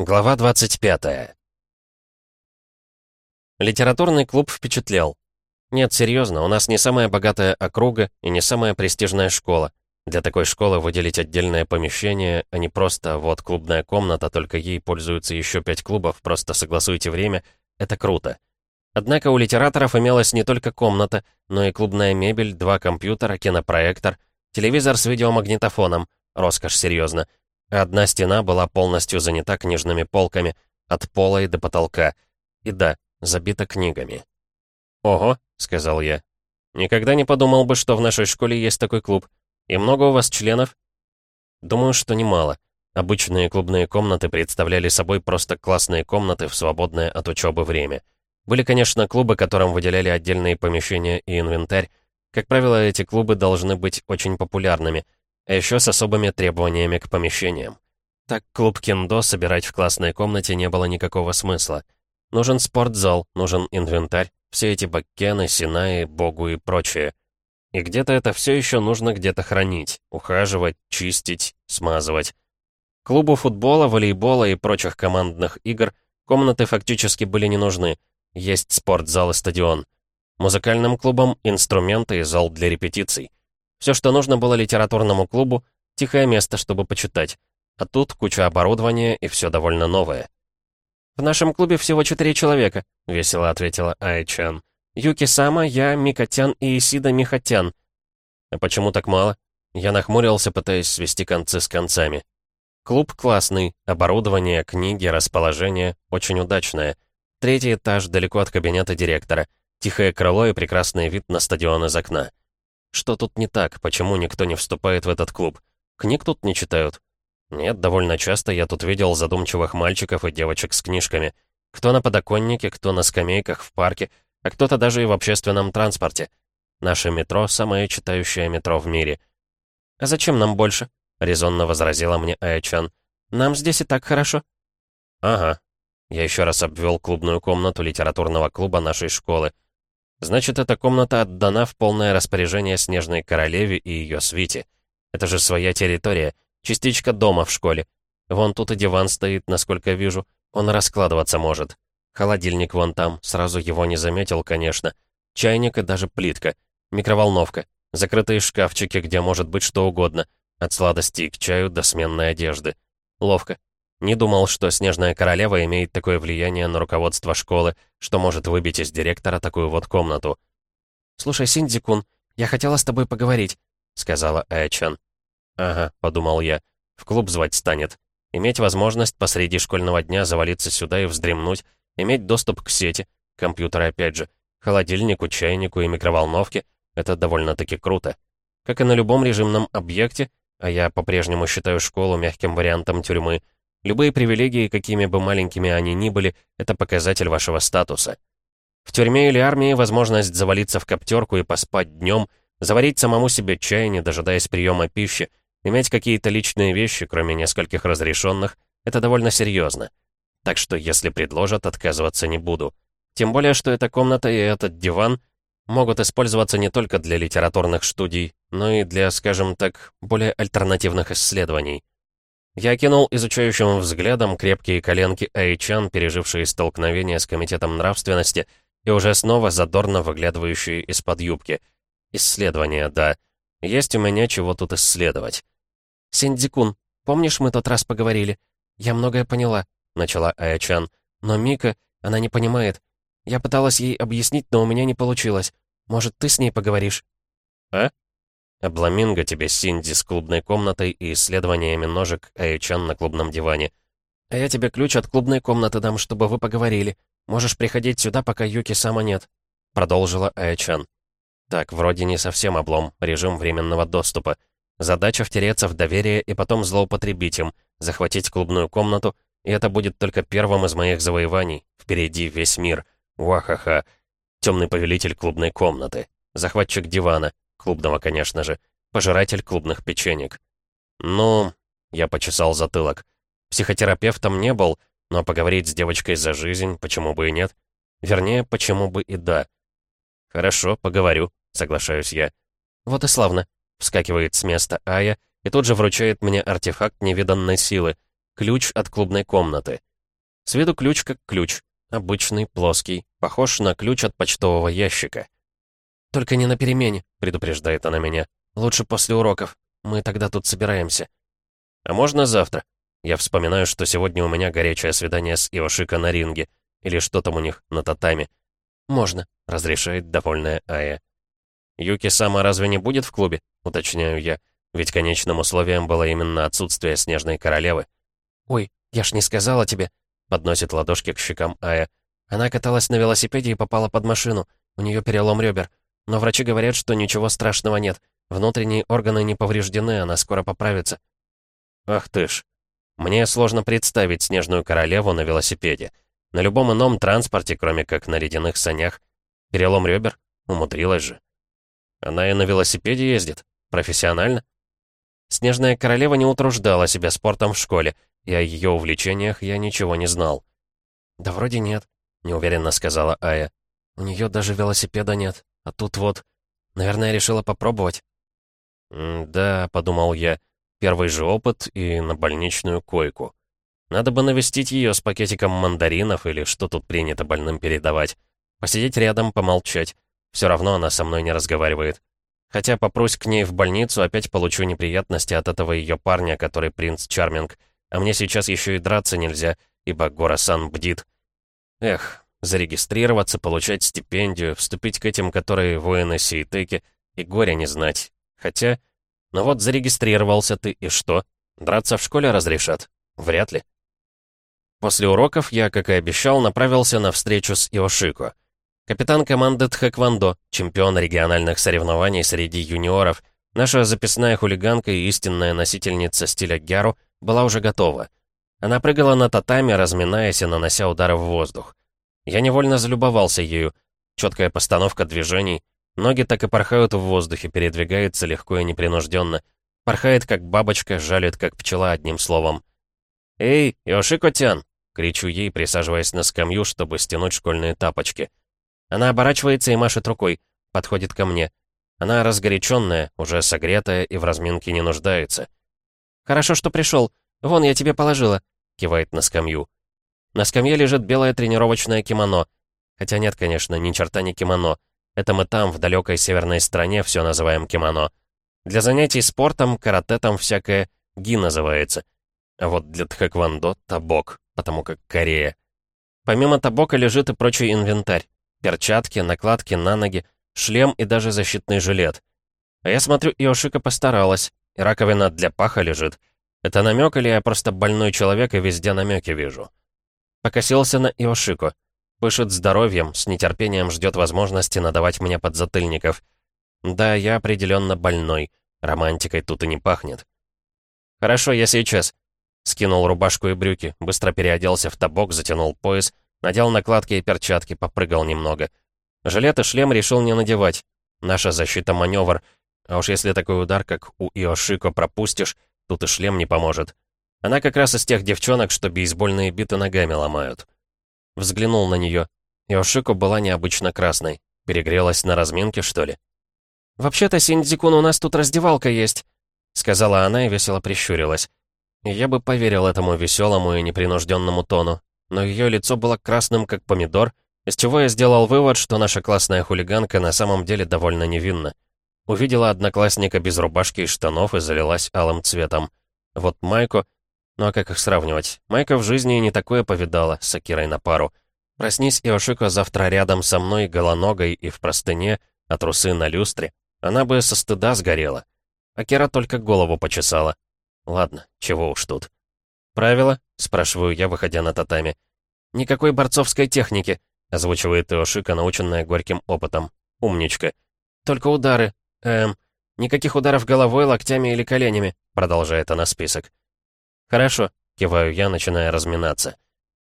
Глава 25. Литературный клуб впечатлял. Нет, серьезно, у нас не самая богатая округа и не самая престижная школа. Для такой школы выделить отдельное помещение, а не просто вот клубная комната, только ей пользуются еще пять клубов, просто согласуйте время, это круто. Однако у литераторов имелась не только комната, но и клубная мебель, два компьютера, кинопроектор, телевизор с видеомагнитофоном, роскошь серьезно, Одна стена была полностью занята книжными полками, от пола и до потолка. И да, забита книгами. «Ого», — сказал я. «Никогда не подумал бы, что в нашей школе есть такой клуб. И много у вас членов?» «Думаю, что немало. Обычные клубные комнаты представляли собой просто классные комнаты в свободное от учебы время. Были, конечно, клубы, которым выделяли отдельные помещения и инвентарь. Как правило, эти клубы должны быть очень популярными — а еще с особыми требованиями к помещениям. Так клуб кендо собирать в классной комнате не было никакого смысла. Нужен спортзал, нужен инвентарь, все эти баккены, синаи, богу и прочее. И где-то это все еще нужно где-то хранить, ухаживать, чистить, смазывать. Клубу футбола, волейбола и прочих командных игр комнаты фактически были не нужны. Есть спортзал и стадион. Музыкальным клубам — инструменты и зал для репетиций. Все, что нужно было литературному клубу, тихое место, чтобы почитать. А тут куча оборудования и все довольно новое. «В нашем клубе всего четыре человека», — весело ответила Айчан. «Юки Сама, я, Микотян и Исида Михотян». «А почему так мало?» Я нахмурился, пытаясь свести концы с концами. Клуб классный, оборудование, книги, расположение очень удачное. Третий этаж, далеко от кабинета директора. Тихое крыло и прекрасный вид на стадион из окна. Что тут не так? Почему никто не вступает в этот клуб? Книг тут не читают? Нет, довольно часто я тут видел задумчивых мальчиков и девочек с книжками. Кто на подоконнике, кто на скамейках в парке, а кто-то даже и в общественном транспорте. Наше метро — самое читающее метро в мире. «А зачем нам больше?» — резонно возразила мне Аячан. «Нам здесь и так хорошо». «Ага». Я еще раз обвел клубную комнату литературного клуба нашей школы — Значит, эта комната отдана в полное распоряжение Снежной Королеве и ее свите. Это же своя территория, частичка дома в школе. Вон тут и диван стоит, насколько вижу. Он раскладываться может. Холодильник вон там, сразу его не заметил, конечно. Чайник и даже плитка. Микроволновка. Закрытые шкафчики, где может быть что угодно. От сладостей к чаю до сменной одежды. Ловко. Не думал, что Снежная Королева имеет такое влияние на руководство школы, что может выбить из директора такую вот комнату. «Слушай, Синдзикун, я хотела с тобой поговорить», — сказала Эчан. «Ага», — подумал я, — «в клуб звать станет. Иметь возможность посреди школьного дня завалиться сюда и вздремнуть, иметь доступ к сети, компьютеры опять же, холодильнику, чайнику и микроволновке — это довольно-таки круто. Как и на любом режимном объекте, а я по-прежнему считаю школу мягким вариантом тюрьмы — Любые привилегии, какими бы маленькими они ни были, это показатель вашего статуса. В тюрьме или армии возможность завалиться в коптерку и поспать днем, заварить самому себе чай, не дожидаясь приема пищи, иметь какие-то личные вещи, кроме нескольких разрешенных, это довольно серьезно. Так что, если предложат, отказываться не буду. Тем более, что эта комната и этот диван могут использоваться не только для литературных студий, но и для, скажем так, более альтернативных исследований. Я кинул изучающим взглядом крепкие коленки Айчан, пережившие столкновение с Комитетом нравственности, и уже снова задорно выглядывающие из-под юбки. Исследования, да. Есть у меня чего тут исследовать. «Синдзикун, помнишь, мы тот раз поговорили? Я многое поняла», — начала Аячан. «Но Мика, она не понимает. Я пыталась ей объяснить, но у меня не получилось. Может, ты с ней поговоришь?» «А?» Обламинго тебе Синди с клубной комнатой и исследованиями ножек Айчан на клубном диване. А я тебе ключ от клубной комнаты дам, чтобы вы поговорили. Можешь приходить сюда, пока Юки сама нет», — продолжила Айчан. Так, вроде не совсем облом, режим временного доступа. Задача втереться в доверие и потом злоупотребить им, захватить клубную комнату, и это будет только первым из моих завоеваний. Впереди весь мир. Уахаха. Темный повелитель клубной комнаты. Захватчик дивана. Клубного, конечно же. Пожиратель клубных печенек. Ну, я почесал затылок. Психотерапевтом не был, но поговорить с девочкой за жизнь, почему бы и нет? Вернее, почему бы и да. Хорошо, поговорю, соглашаюсь я. Вот и славно. Вскакивает с места Ая и тут же вручает мне артефакт невиданной силы. Ключ от клубной комнаты. С виду ключ как ключ. Обычный, плоский, похож на ключ от почтового ящика. «Только не на перемене», — предупреждает она меня. «Лучше после уроков. Мы тогда тут собираемся». «А можно завтра?» Я вспоминаю, что сегодня у меня горячее свидание с Иошика на ринге. Или что там у них на татами. «Можно», — разрешает довольная Ая. «Юки сама разве не будет в клубе?» — уточняю я. Ведь конечным условием было именно отсутствие Снежной Королевы. «Ой, я ж не сказала тебе», — подносит ладошки к щекам Ая. «Она каталась на велосипеде и попала под машину. У нее перелом ребер. Но врачи говорят, что ничего страшного нет. Внутренние органы не повреждены, она скоро поправится». «Ах ты ж. Мне сложно представить Снежную Королеву на велосипеде. На любом ином транспорте, кроме как на ледяных санях. Перелом ребер? Умудрилась же. Она и на велосипеде ездит? Профессионально? Снежная королева не утруждала себя спортом в школе, и о ее увлечениях я ничего не знал. «Да вроде нет», — неуверенно сказала Ая. «У нее даже велосипеда нет, а тут вот... Наверное, решила попробовать». «Да», — подумал я, — «первый же опыт и на больничную койку». Надо бы навестить ее с пакетиком мандаринов или что тут принято больным передавать. Посидеть рядом, помолчать. Все равно она со мной не разговаривает. Хотя попрусь к ней в больницу, опять получу неприятности от этого ее парня, который принц Чарминг. А мне сейчас еще и драться нельзя, ибо Гора-сан бдит. Эх, зарегистрироваться, получать стипендию, вступить к этим, которые воины Сейтеки, и горя не знать. Хотя, ну вот зарегистрировался ты, и что? Драться в школе разрешат? Вряд ли. После уроков я, как и обещал, направился на встречу с Иошико. Капитан команды Тхэквондо, чемпион региональных соревнований среди юниоров, наша записная хулиганка и истинная носительница стиля гяру была уже готова. Она прыгала на татами, разминаясь и нанося удары в воздух. Я невольно залюбовался ею. Четкая постановка движений. Ноги так и порхают в воздухе, передвигается легко и непринужденно. Порхает, как бабочка, жалит, как пчела, одним словом. «Эй, Йошико-тян!» Кричу ей, присаживаясь на скамью, чтобы стянуть школьные тапочки. Она оборачивается и машет рукой, подходит ко мне. Она разгоряченная, уже согретая и в разминке не нуждается. «Хорошо, что пришел. Вон, я тебе положила», — кивает на скамью. На скамье лежит белое тренировочное кимоно. Хотя нет, конечно, ни черта не кимоно. Это мы там, в далекой северной стране, все называем кимоно. Для занятий спортом, карате там всякое ги называется. А вот для тхэквондо — табок потому как Корея. Помимо табока лежит и прочий инвентарь. Перчатки, накладки на ноги, шлем и даже защитный жилет. А я смотрю, Иошика постаралась, и раковина для паха лежит. Это намек или я просто больной человек и везде намеки вижу? Покосился на Иошику. Пышет здоровьем, с нетерпением ждет возможности надавать мне подзатыльников. Да, я определенно больной. Романтикой тут и не пахнет. Хорошо, я сейчас. Скинул рубашку и брюки, быстро переоделся в табок, затянул пояс, надел накладки и перчатки, попрыгал немного. Жилет и шлем решил не надевать. Наша защита маневр. А уж если такой удар, как у Иошико, пропустишь, тут и шлем не поможет. Она как раз из тех девчонок, что бейсбольные биты ногами ломают. Взглянул на нее. Иошико была необычно красной. Перегрелась на разминке, что ли? «Вообще-то, Синдзикун, у нас тут раздевалка есть», — сказала она и весело прищурилась. Я бы поверил этому веселому и непринужденному тону, но ее лицо было красным, как помидор, из чего я сделал вывод, что наша классная хулиганка на самом деле довольно невинна. Увидела одноклассника без рубашки и штанов и залилась алым цветом. Вот Майку... Ну а как их сравнивать? Майка в жизни не такое повидала, с Акирой на пару. Проснись, Иошико, завтра рядом со мной, голоногой и в простыне, а трусы на люстре, она бы со стыда сгорела. Акира только голову почесала. Ладно, чего уж тут. «Правила?» — спрашиваю я, выходя на татами. «Никакой борцовской техники», — озвучивает Иошика, наученная горьким опытом. «Умничка. Только удары. Эм, никаких ударов головой, локтями или коленями», — продолжает она список. «Хорошо», — киваю я, начиная разминаться.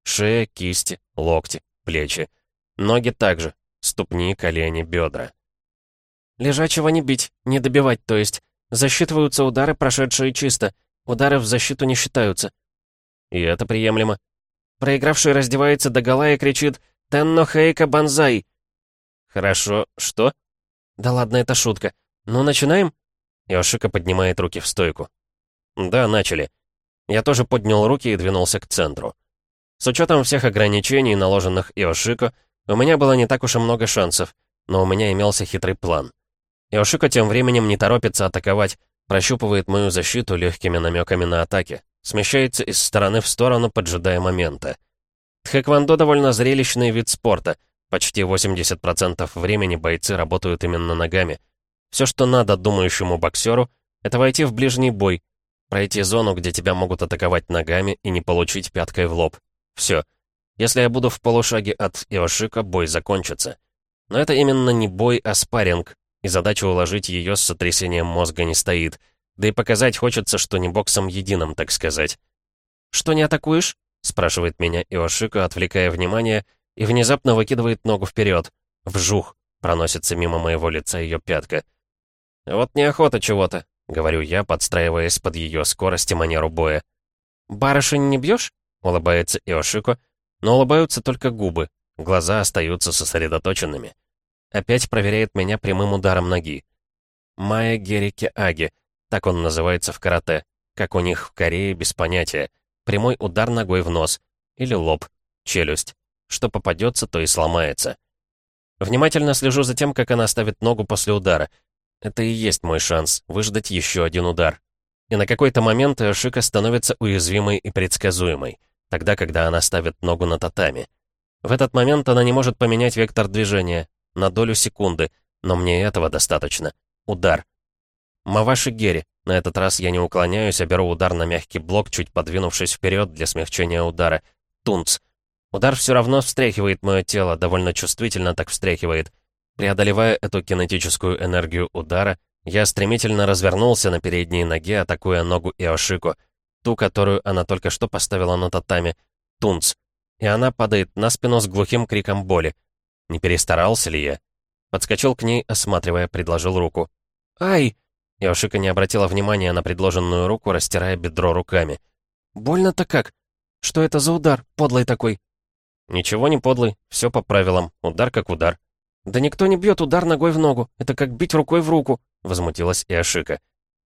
Шея, кисти, локти, плечи. Ноги также. Ступни, колени, бедра. «Лежачего не бить, не добивать, то есть. Засчитываются удары, прошедшие чисто. Удары в защиту не считаются. И это приемлемо. Проигравший раздевается до гола и кричит «Тенно Хейка Банзай!» «Хорошо. Что?» «Да ладно, это шутка. Ну, начинаем?» Йошика поднимает руки в стойку. «Да, начали». Я тоже поднял руки и двинулся к центру. С учетом всех ограничений, наложенных Иошико, у меня было не так уж и много шансов, но у меня имелся хитрый план. Иошико тем временем не торопится атаковать, прощупывает мою защиту легкими намеками на атаки, смещается из стороны в сторону, поджидая момента. Тхэквондо довольно зрелищный вид спорта. Почти 80% времени бойцы работают именно ногами. Все, что надо думающему боксеру, это войти в ближний бой, пройти зону, где тебя могут атаковать ногами и не получить пяткой в лоб. Все. Если я буду в полушаге от Иошика, бой закончится. Но это именно не бой, а спарринг, и задача уложить ее с сотрясением мозга не стоит. Да и показать хочется, что не боксом единым, так сказать. «Что не атакуешь?» — спрашивает меня Иошика, отвлекая внимание, и внезапно выкидывает ногу вперед. Вжух! Проносится мимо моего лица ее пятка. «Вот неохота чего-то», — говорю я, подстраиваясь под ее скорость и манеру боя. «Барышень не бьешь?» — улыбается Иошико, но улыбаются только губы, глаза остаются сосредоточенными. Опять проверяет меня прямым ударом ноги. Майя Герики Аги, так он называется в карате, как у них в Корее без понятия. Прямой удар ногой в нос. Или лоб, челюсть. Что попадется, то и сломается. Внимательно слежу за тем, как она ставит ногу после удара. Это и есть мой шанс, выждать еще один удар. И на какой-то момент Шика становится уязвимой и предсказуемой, тогда, когда она ставит ногу на татами. В этот момент она не может поменять вектор движения, на долю секунды, но мне этого достаточно. Удар. Маваши Гери. На этот раз я не уклоняюсь, а беру удар на мягкий блок, чуть подвинувшись вперед для смягчения удара. Тунц. Удар все равно встряхивает мое тело, довольно чувствительно так встряхивает. Преодолевая эту кинетическую энергию удара, я стремительно развернулся на передней ноге, атакуя ногу Иошико, ту, которую она только что поставила на татами. Тунц. И она падает на спину с глухим криком боли. Не перестарался ли я? Подскочил к ней, осматривая, предложил руку. «Ай!» Иошика не обратила внимания на предложенную руку, растирая бедро руками. «Больно-то как? Что это за удар, подлый такой?» «Ничего не подлый, все по правилам, удар как удар». «Да никто не бьет удар ногой в ногу, это как бить рукой в руку», — возмутилась Иошика.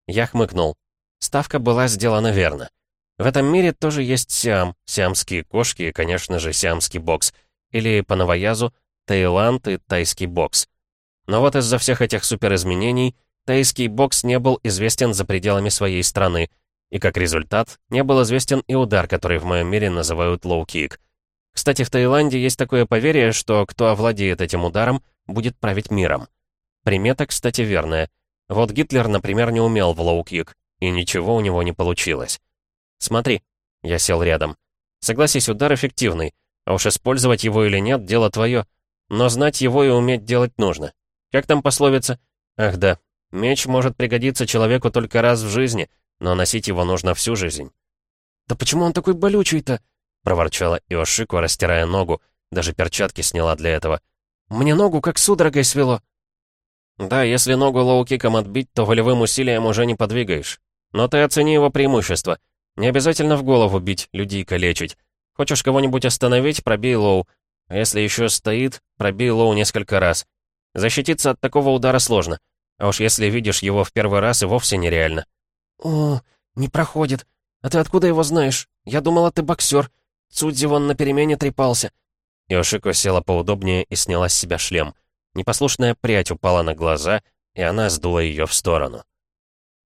Я хмыкнул. Ставка была сделана верно. В этом мире тоже есть сиам, сиамские кошки и, конечно же, сиамский бокс. Или, по новоязу, Таиланд и тайский бокс. Но вот из-за всех этих суперизменений тайский бокс не был известен за пределами своей страны, и как результат, не был известен и удар, который в моем мире называют лоу-кик. Кстати, в Таиланде есть такое поверье, что кто овладеет этим ударом, будет править миром. Примета, кстати, верная. Вот Гитлер, например, не умел в лоу-кик, и ничего у него не получилось. Смотри, я сел рядом. Согласись, удар эффективный, а уж использовать его или нет, дело твое. Но знать его и уметь делать нужно. Как там пословица? Ах да, меч может пригодиться человеку только раз в жизни, но носить его нужно всю жизнь. «Да почему он такой болючий-то?» — проворчала Иошико, растирая ногу. Даже перчатки сняла для этого. «Мне ногу как судорогой свело». «Да, если ногу лоу-киком отбить, то волевым усилием уже не подвигаешь. Но ты оцени его преимущество. Не обязательно в голову бить, людей калечить. Хочешь кого-нибудь остановить, пробей лоу. А если еще стоит, пробей лоу несколько раз. Защититься от такого удара сложно. А уж если видишь его в первый раз, и вовсе нереально. «О, не проходит. А ты откуда его знаешь? Я думала, ты боксер. Цудзи вон на перемене трепался». Йошико села поудобнее и сняла с себя шлем. Непослушная прядь упала на глаза, и она сдула ее в сторону.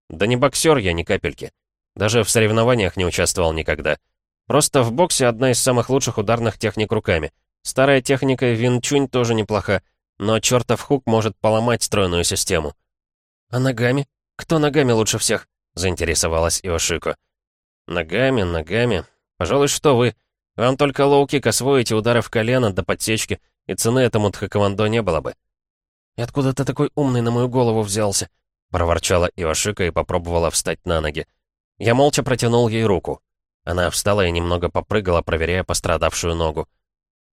«Да не боксер я ни капельки. Даже в соревнованиях не участвовал никогда. Просто в боксе одна из самых лучших ударных техник руками — Старая техника винчунь тоже неплоха, но чертов хук может поломать стройную систему. «А ногами? Кто ногами лучше всех?» — заинтересовалась Иошико. «Ногами, ногами. Пожалуй, что вы. Вам только лоу-кик освоить, удары в колено да подсечки, и цены этому тхэквондо не было бы». «И откуда ты такой умный на мою голову взялся?» — проворчала Иошико и попробовала встать на ноги. Я молча протянул ей руку. Она встала и немного попрыгала, проверяя пострадавшую ногу.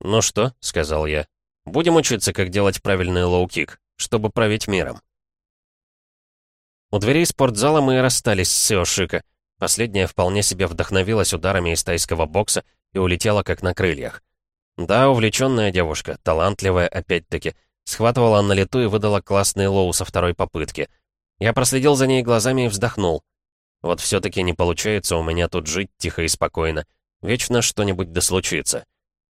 «Ну что?» — сказал я. «Будем учиться, как делать правильный лоу-кик, чтобы править миром». У дверей спортзала мы и расстались с Иошико. Последняя вполне себе вдохновилась ударами из тайского бокса и улетела как на крыльях. Да, увлеченная девушка, талантливая опять-таки, схватывала на лету и выдала классный лоу со второй попытки. Я проследил за ней глазами и вздохнул. Вот все-таки не получается у меня тут жить тихо и спокойно. Вечно что-нибудь да случится.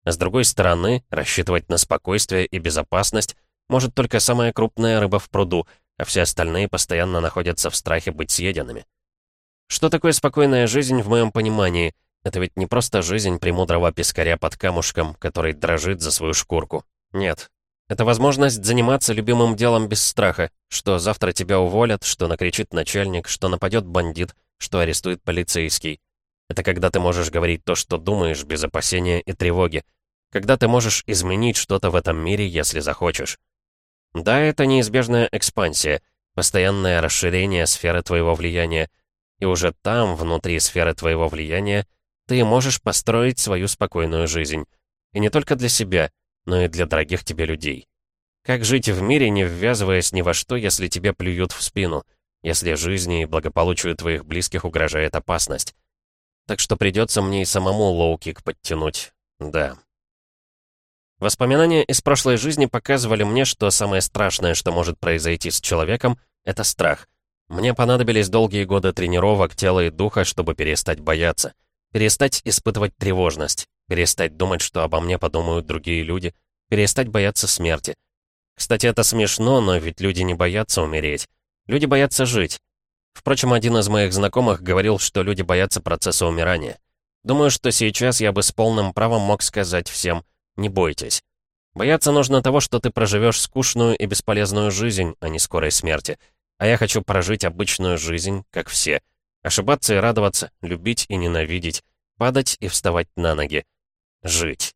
С другой стороны, рассчитывать на спокойствие и безопасность может только самая крупная рыба в пруду, а все остальные постоянно находятся в страхе быть съеденными. Что такое спокойная жизнь в моем понимании? Это ведь не просто жизнь премудрого пескаря под камушком, который дрожит за свою шкурку. Нет. Это возможность заниматься любимым делом без страха, что завтра тебя уволят, что накричит начальник, что нападет бандит, что арестует полицейский. Это когда ты можешь говорить то, что думаешь, без опасения и тревоги. Когда ты можешь изменить что-то в этом мире, если захочешь. Да, это неизбежная экспансия, постоянное расширение сферы твоего влияния. И уже там, внутри сферы твоего влияния, ты можешь построить свою спокойную жизнь. И не только для себя, но и для дорогих тебе людей. Как жить в мире, не ввязываясь ни во что, если тебе плюют в спину, если жизни и благополучию твоих близких угрожает опасность? так что придется мне и самому лоу-кик подтянуть. Да. Воспоминания из прошлой жизни показывали мне, что самое страшное, что может произойти с человеком, это страх. Мне понадобились долгие годы тренировок тела и духа, чтобы перестать бояться. Перестать испытывать тревожность. Перестать думать, что обо мне подумают другие люди. Перестать бояться смерти. Кстати, это смешно, но ведь люди не боятся умереть. Люди боятся жить. Впрочем, один из моих знакомых говорил, что люди боятся процесса умирания. Думаю, что сейчас я бы с полным правом мог сказать всем «не бойтесь». Бояться нужно того, что ты проживешь скучную и бесполезную жизнь, а не скорой смерти. А я хочу прожить обычную жизнь, как все. Ошибаться и радоваться, любить и ненавидеть, падать и вставать на ноги. Жить.